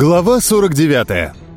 Глава 49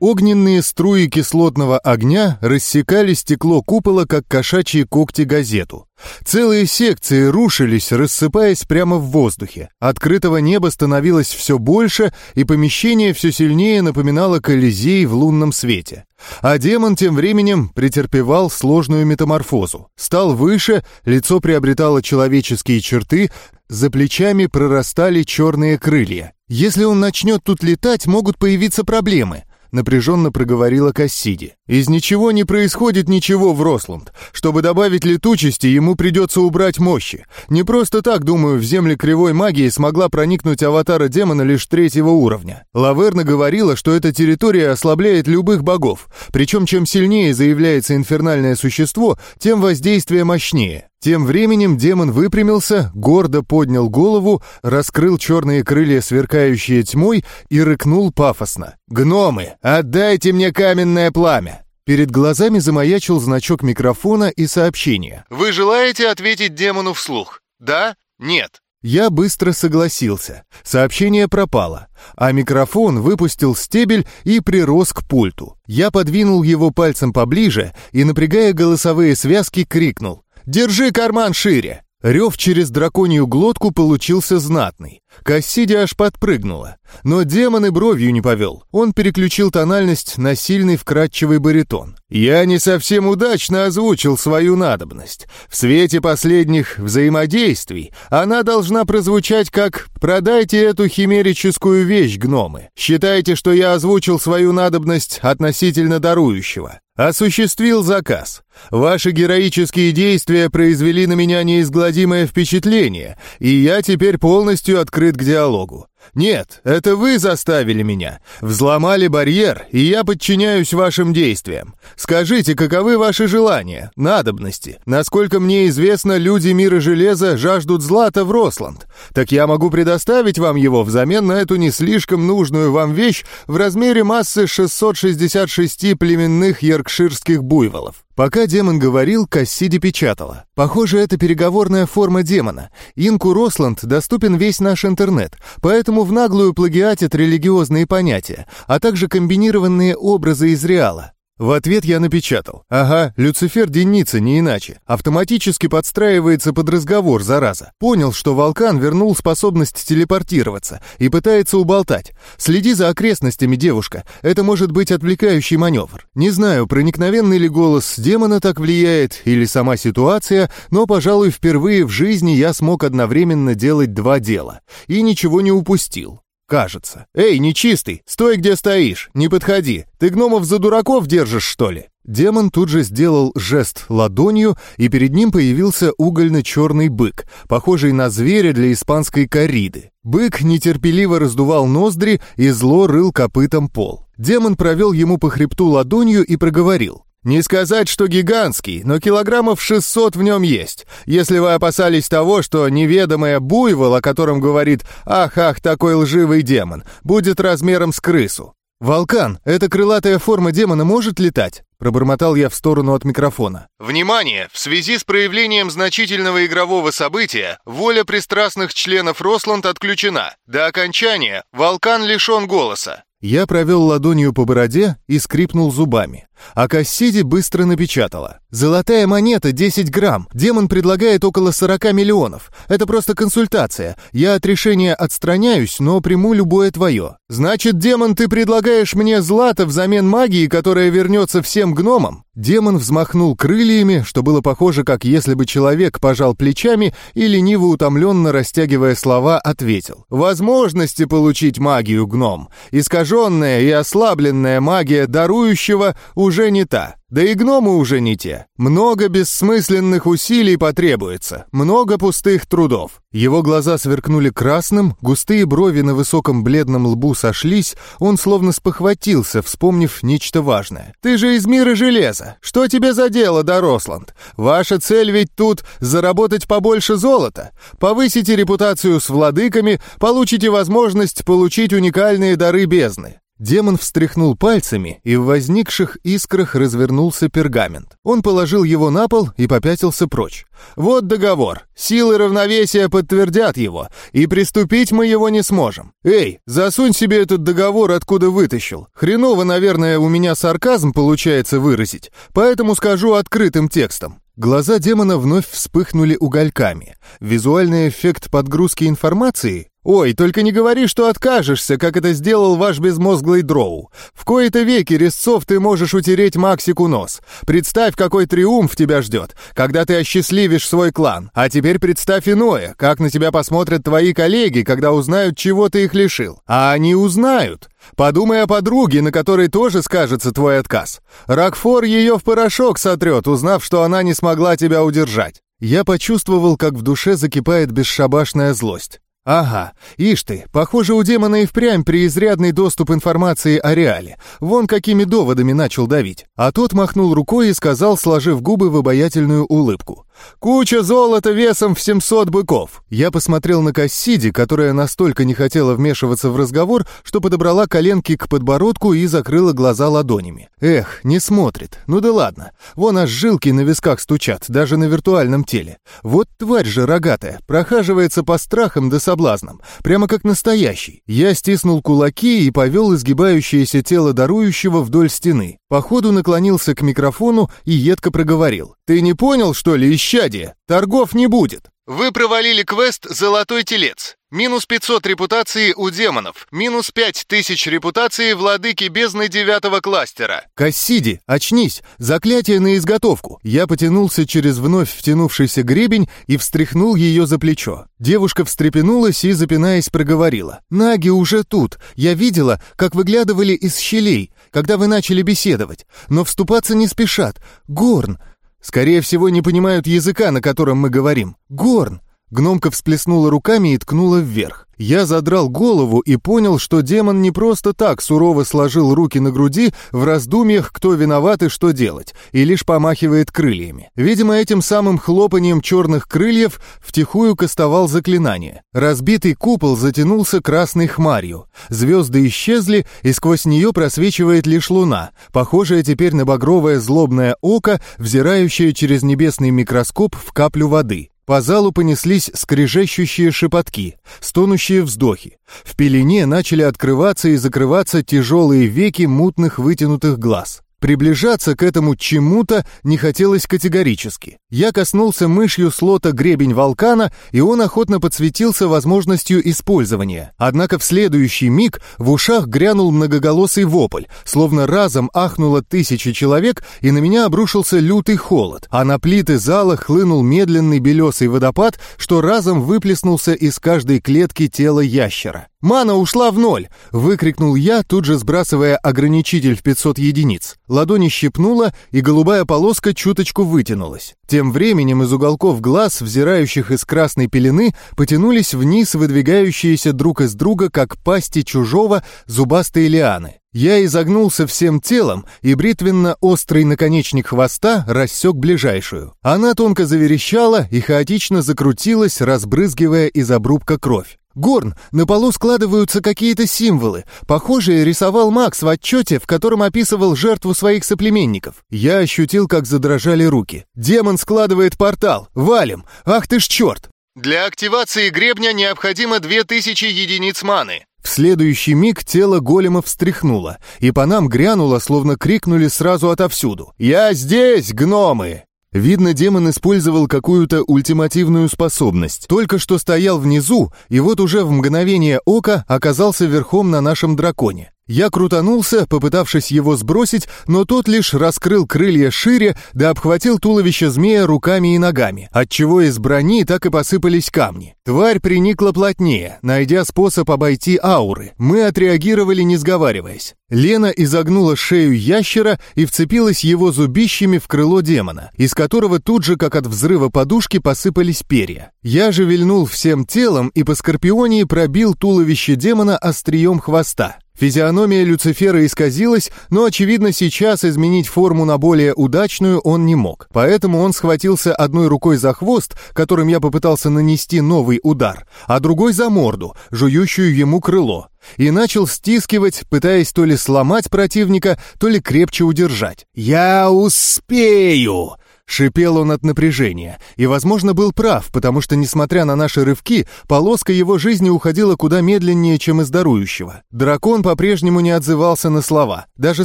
Огненные струи кислотного огня рассекали стекло купола, как кошачьи когти газету. Целые секции рушились, рассыпаясь прямо в воздухе. Открытого неба становилось все больше, и помещение все сильнее напоминало Колизей в лунном свете. А демон тем временем претерпевал сложную метаморфозу. Стал выше, лицо приобретало человеческие черты, за плечами прорастали черные крылья. Если он начнет тут летать, могут появиться проблемы напряженно проговорила Кассиди. «Из ничего не происходит ничего в Росланд. Чтобы добавить летучести, ему придется убрать мощи. Не просто так, думаю, в земли кривой магии смогла проникнуть аватара демона лишь третьего уровня. Лаверна говорила, что эта территория ослабляет любых богов. Причем чем сильнее заявляется инфернальное существо, тем воздействие мощнее. Тем временем демон выпрямился, гордо поднял голову, раскрыл черные крылья, сверкающие тьмой, и рыкнул пафосно. «Гномы, отдайте мне каменное пламя!» Перед глазами замаячил значок микрофона и сообщение. «Вы желаете ответить демону вслух? Да? Нет?» Я быстро согласился. Сообщение пропало, а микрофон выпустил стебель и прирос к пульту. Я подвинул его пальцем поближе и, напрягая голосовые связки, крикнул. Держи карман шире!» Рев через драконью глотку получился знатный. Кассиди аж подпрыгнула. Но демон и бровью не повел. Он переключил тональность на сильный вкрадчивый баритон. «Я не совсем удачно озвучил свою надобность. В свете последних взаимодействий она должна прозвучать как «Продайте эту химерическую вещь, гномы. Считайте, что я озвучил свою надобность относительно дарующего. Осуществил заказ. Ваши героические действия произвели на меня неизгладимое впечатление, и я теперь полностью открыт к диалогу. Нет, это вы заставили меня. Взломали барьер, и я подчиняюсь вашим действиям. Скажите, каковы ваши желания, надобности? Насколько мне известно, люди мира железа жаждут злата в Росланд. Так я могу предоставить вам его взамен на эту не слишком нужную вам вещь в размере массы 666 племенных йоркширских буйволов. Пока демон говорил, Кассиди печатала. Похоже, это переговорная форма демона. Инку Росланд доступен весь наш интернет, поэтому в наглую плагиатит религиозные понятия, а также комбинированные образы из реала. В ответ я напечатал. Ага, Люцифер Деница, не иначе. Автоматически подстраивается под разговор, зараза. Понял, что Волкан вернул способность телепортироваться и пытается уболтать. Следи за окрестностями, девушка. Это может быть отвлекающий маневр. Не знаю, проникновенный ли голос демона так влияет или сама ситуация, но, пожалуй, впервые в жизни я смог одновременно делать два дела. И ничего не упустил. Кажется. «Эй, нечистый, стой, где стоишь, не подходи. Ты гномов за дураков держишь, что ли?» Демон тут же сделал жест ладонью, и перед ним появился угольно-черный бык, похожий на зверя для испанской кориды. Бык нетерпеливо раздувал ноздри и зло рыл копытом пол. Демон провел ему по хребту ладонью и проговорил. Не сказать, что гигантский, но килограммов 600 в нем есть. Если вы опасались того, что неведомая буйвол, о котором говорит «Ах-ах, такой лживый демон», будет размером с крысу. «Волкан, эта крылатая форма демона может летать?» Пробормотал я в сторону от микрофона. «Внимание! В связи с проявлением значительного игрового события, воля пристрастных членов Росланд отключена. До окончания Волкан лишен голоса. Я провел ладонью по бороде и скрипнул зубами. А Кассиди быстро напечатала. «Золотая монета, 10 грамм. Демон предлагает около 40 миллионов. Это просто консультация. Я от решения отстраняюсь, но приму любое твое. Значит, демон, ты предлагаешь мне злато взамен магии, которая вернется всем гномам?» Демон взмахнул крыльями, что было похоже, как если бы человек пожал плечами и, лениво утомленно растягивая слова, ответил. «Возможности получить магию, гном. Искаженная и ослабленная магия дарующего уже не та. Да и гномы уже не те. Много бессмысленных усилий потребуется, много пустых трудов. Его глаза сверкнули красным, густые брови на высоком бледном лбу сошлись, он словно спохватился, вспомнив нечто важное. «Ты же из мира железа! Что тебе за дело, Доросланд? Ваша цель ведь тут заработать побольше золота. Повысите репутацию с владыками, получите возможность получить уникальные дары бездны. Демон встряхнул пальцами, и в возникших искрах развернулся пергамент. Он положил его на пол и попятился прочь. «Вот договор. Силы равновесия подтвердят его, и приступить мы его не сможем. Эй, засунь себе этот договор, откуда вытащил. Хреново, наверное, у меня сарказм получается выразить, поэтому скажу открытым текстом. Глаза демона вновь вспыхнули угольками. Визуальный эффект подгрузки информации? Ой, только не говори, что откажешься, как это сделал ваш безмозглый дроу. В кои-то веки резцов ты можешь утереть Максику нос. Представь, какой триумф тебя ждет, когда ты осчастливишь свой клан. А теперь представь иное, как на тебя посмотрят твои коллеги, когда узнают, чего ты их лишил. А они узнают. Подумай о подруге, на которой тоже скажется твой отказ. Рокфор ее в порошок сотрет, узнав, что она не смогла тебя удержать. Я почувствовал, как в душе закипает бесшабашная злость. Ага, ишь ты, похоже, у демона и впрямь преизрядный доступ информации о реале. Вон какими доводами начал давить. А тот махнул рукой и сказал, сложив губы в обаятельную улыбку. «Куча золота весом в 700 быков!» Я посмотрел на Кассиди, которая настолько не хотела вмешиваться в разговор, что подобрала коленки к подбородку и закрыла глаза ладонями. Эх, не смотрит. Ну да ладно. Вон аж жилки на висках стучат, даже на виртуальном теле. Вот тварь же рогатая, прохаживается по страхам да соблазнам, прямо как настоящий. Я стиснул кулаки и повел изгибающееся тело дарующего вдоль стены. Походу наклонился к микрофону и едко проговорил. «Ты не понял, что ли, исчадие? Торгов не будет!» Вы провалили квест «Золотой телец». Минус 500 репутации у демонов. Минус 5000 репутации владыки бездны девятого кластера. Кассиди, очнись! Заклятие на изготовку. Я потянулся через вновь втянувшийся гребень и встряхнул ее за плечо. Девушка встрепенулась и, запинаясь, проговорила. «Наги уже тут. Я видела, как выглядывали из щелей, когда вы начали беседовать. Но вступаться не спешат. Горн, Скорее всего, не понимают языка, на котором мы говорим. Горн!» Гномка всплеснула руками и ткнула вверх. Я задрал голову и понял, что демон не просто так сурово сложил руки на груди в раздумьях, кто виноват и что делать, и лишь помахивает крыльями. Видимо, этим самым хлопанием черных крыльев втихую кастовал заклинание. Разбитый купол затянулся красной хмарью. Звезды исчезли, и сквозь нее просвечивает лишь луна, похожая теперь на багровое злобное око, взирающее через небесный микроскоп в каплю воды. По залу понеслись скрежещущие шепотки, стонущие вздохи. В пелене начали открываться и закрываться тяжелые веки мутных вытянутых глаз. Приближаться к этому чему-то не хотелось категорически. Я коснулся мышью слота гребень вулкана, и он охотно подсветился возможностью использования. Однако в следующий миг в ушах грянул многоголосый вопль, словно разом ахнуло тысячи человек, и на меня обрушился лютый холод, а на плиты зала хлынул медленный белесый водопад, что разом выплеснулся из каждой клетки тела ящера. «Мана ушла в ноль!» — выкрикнул я, тут же сбрасывая ограничитель в 500 единиц. Ладони щипнула, и голубая полоска чуточку вытянулась. Тем временем из уголков глаз, взирающих из красной пелены, потянулись вниз выдвигающиеся друг из друга, как пасти чужого, зубастые лианы. Я изогнулся всем телом, и бритвенно-острый наконечник хвоста рассек ближайшую. Она тонко заверещала и хаотично закрутилась, разбрызгивая из обрубка кровь. Горн, на полу складываются какие-то символы. Похожие рисовал Макс в отчете, в котором описывал жертву своих соплеменников. Я ощутил, как задрожали руки. Демон складывает портал. Валим. Ах ты ж черт! Для активации гребня необходимо 2000 единиц маны. В следующий миг тело голема встряхнуло, и по нам грянуло, словно крикнули сразу отовсюду. «Я здесь, гномы!» Видно, демон использовал какую-то ультимативную способность. Только что стоял внизу, и вот уже в мгновение ока оказался верхом на нашем драконе. Я крутанулся, попытавшись его сбросить, но тот лишь раскрыл крылья шире, да обхватил туловище змея руками и ногами, отчего из брони так и посыпались камни. Тварь приникла плотнее, найдя способ обойти ауры. Мы отреагировали, не сговариваясь. Лена изогнула шею ящера и вцепилась его зубищами в крыло демона, из которого тут же, как от взрыва подушки, посыпались перья. Я же вильнул всем телом и по скорпионии пробил туловище демона острием хвоста. Физиономия Люцифера исказилась, но, очевидно, сейчас изменить форму на более удачную он не мог. Поэтому он схватился одной рукой за хвост, которым я попытался нанести новый удар, а другой за морду, жующую ему крыло, и начал стискивать, пытаясь то ли сломать противника, то ли крепче удержать. «Я успею!» Шипел он от напряжения, и, возможно, был прав, потому что, несмотря на наши рывки, полоска его жизни уходила куда медленнее, чем из дарующего. Дракон по-прежнему не отзывался на слова, даже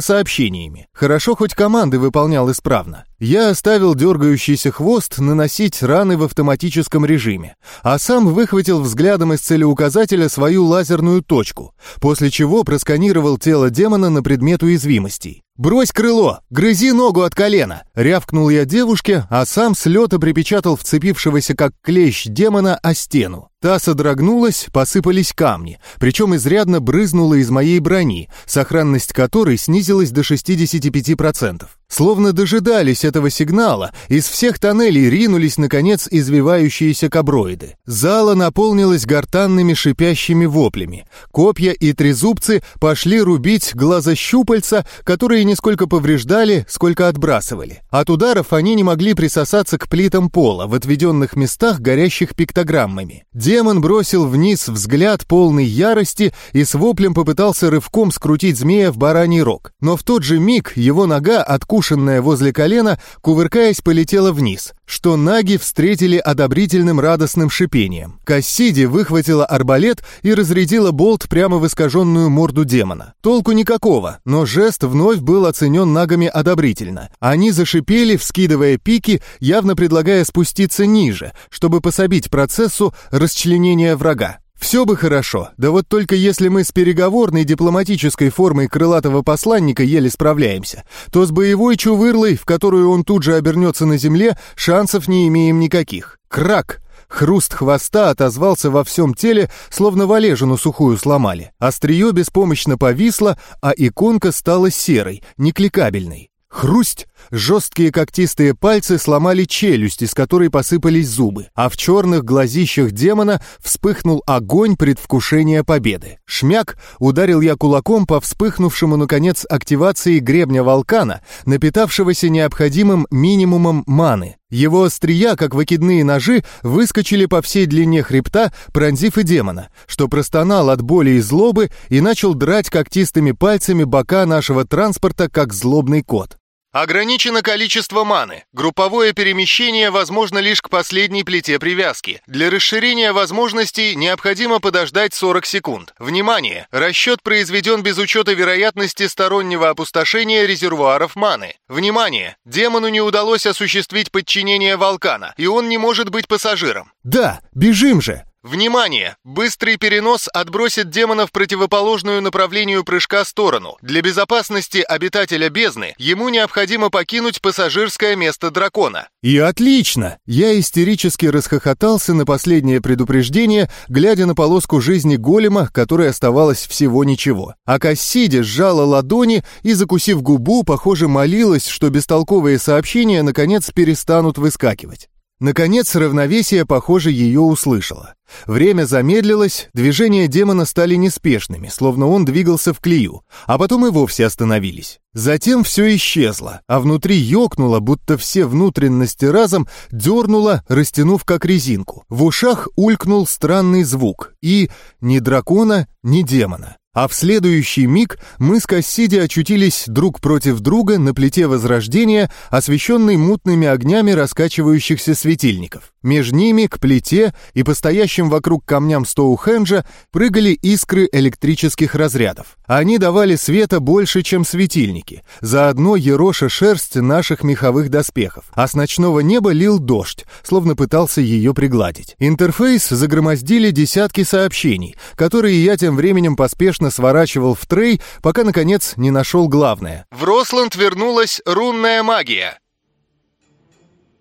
сообщениями. Хорошо, хоть команды выполнял исправно. Я оставил дергающийся хвост наносить раны в автоматическом режиме, а сам выхватил взглядом из целеуказателя свою лазерную точку, после чего просканировал тело демона на предмет уязвимостей. «Брось крыло! Грызи ногу от колена!» — рявкнул я девушке, а сам с лета припечатал вцепившегося как клещ демона о стену. Та содрогнулась, посыпались камни, причем изрядно брызнула из моей брони, сохранность которой снизилась до 65%. Словно дожидались этого сигнала, из всех тоннелей ринулись, наконец, извивающиеся каброиды. Зала наполнилась гортанными шипящими воплями. Копья и трезубцы пошли рубить глазощупальца, которые не сколько повреждали, сколько отбрасывали. От ударов они не могли присосаться к плитам пола в отведенных местах, горящих пиктограммами. Демон бросил вниз взгляд полный ярости и с воплем попытался рывком скрутить змея в бараний рог. Но в тот же миг его нога, откушенная возле колена, кувыркаясь, полетела вниз, что наги встретили одобрительным радостным шипением. Кассиди выхватила арбалет и разрядила болт прямо в искаженную морду демона. Толку никакого, но жест вновь был оценен нагами одобрительно. Они зашипели, вскидывая пики, явно предлагая спуститься ниже, чтобы пособить процессу расчленения врага. Все бы хорошо, да вот только если мы с переговорной дипломатической формой крылатого посланника еле справляемся, то с боевой чувырлой, в которую он тут же обернется на земле, шансов не имеем никаких. Крак! Хруст хвоста отозвался во всем теле, словно валежину сухую сломали. Острие беспомощно повисло, а иконка стала серой, некликабельной. Хрусть! Жесткие когтистые пальцы сломали челюсть, из которой посыпались зубы, а в черных глазищах демона вспыхнул огонь предвкушения победы. Шмяк ударил я кулаком по вспыхнувшему, наконец, активации гребня вулкана, напитавшегося необходимым минимумом маны. Его острия, как выкидные ножи, выскочили по всей длине хребта, пронзив и демона, что простонал от боли и злобы и начал драть когтистыми пальцами бока нашего транспорта, как злобный кот. Ограничено количество маны. Групповое перемещение возможно лишь к последней плите привязки. Для расширения возможностей необходимо подождать 40 секунд. Внимание! Расчет произведен без учета вероятности стороннего опустошения резервуаров маны. Внимание! Демону не удалось осуществить подчинение Волкана, и он не может быть пассажиром. Да, бежим же! Внимание! Быстрый перенос отбросит демона в противоположную направлению прыжка сторону. Для безопасности обитателя бездны ему необходимо покинуть пассажирское место дракона. И отлично! Я истерически расхохотался на последнее предупреждение, глядя на полоску жизни голема, которой оставалось всего ничего. А Кассиди сжала ладони и, закусив губу, похоже, молилась, что бестолковые сообщения наконец перестанут выскакивать. Наконец, равновесие, похоже, ее услышало. Время замедлилось, движения демона стали неспешными, словно он двигался в клею, а потом и вовсе остановились. Затем все исчезло, а внутри ёкнуло, будто все внутренности разом дернуло, растянув как резинку. В ушах улькнул странный звук, и ни дракона, ни демона. А в следующий миг мы с Кассиди очутились друг против друга на плите Возрождения, освещенной мутными огнями раскачивающихся светильников. Между ними, к плите и постоящим вокруг камням Стоухенджа прыгали искры электрических разрядов. Они давали света больше, чем светильники, заодно ероша шерсть наших меховых доспехов, а с ночного неба лил дождь, словно пытался ее пригладить. Интерфейс загромоздили десятки сообщений, которые я тем временем поспешно сворачивал в трей, пока, наконец, не нашел главное. В Росланд вернулась рунная магия.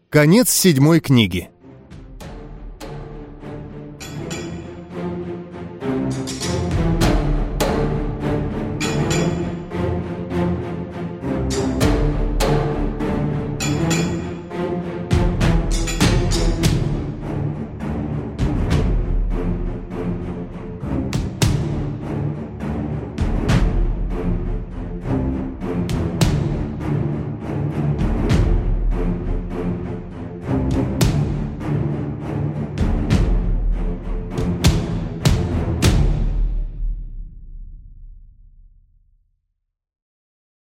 Конец седьмой книги.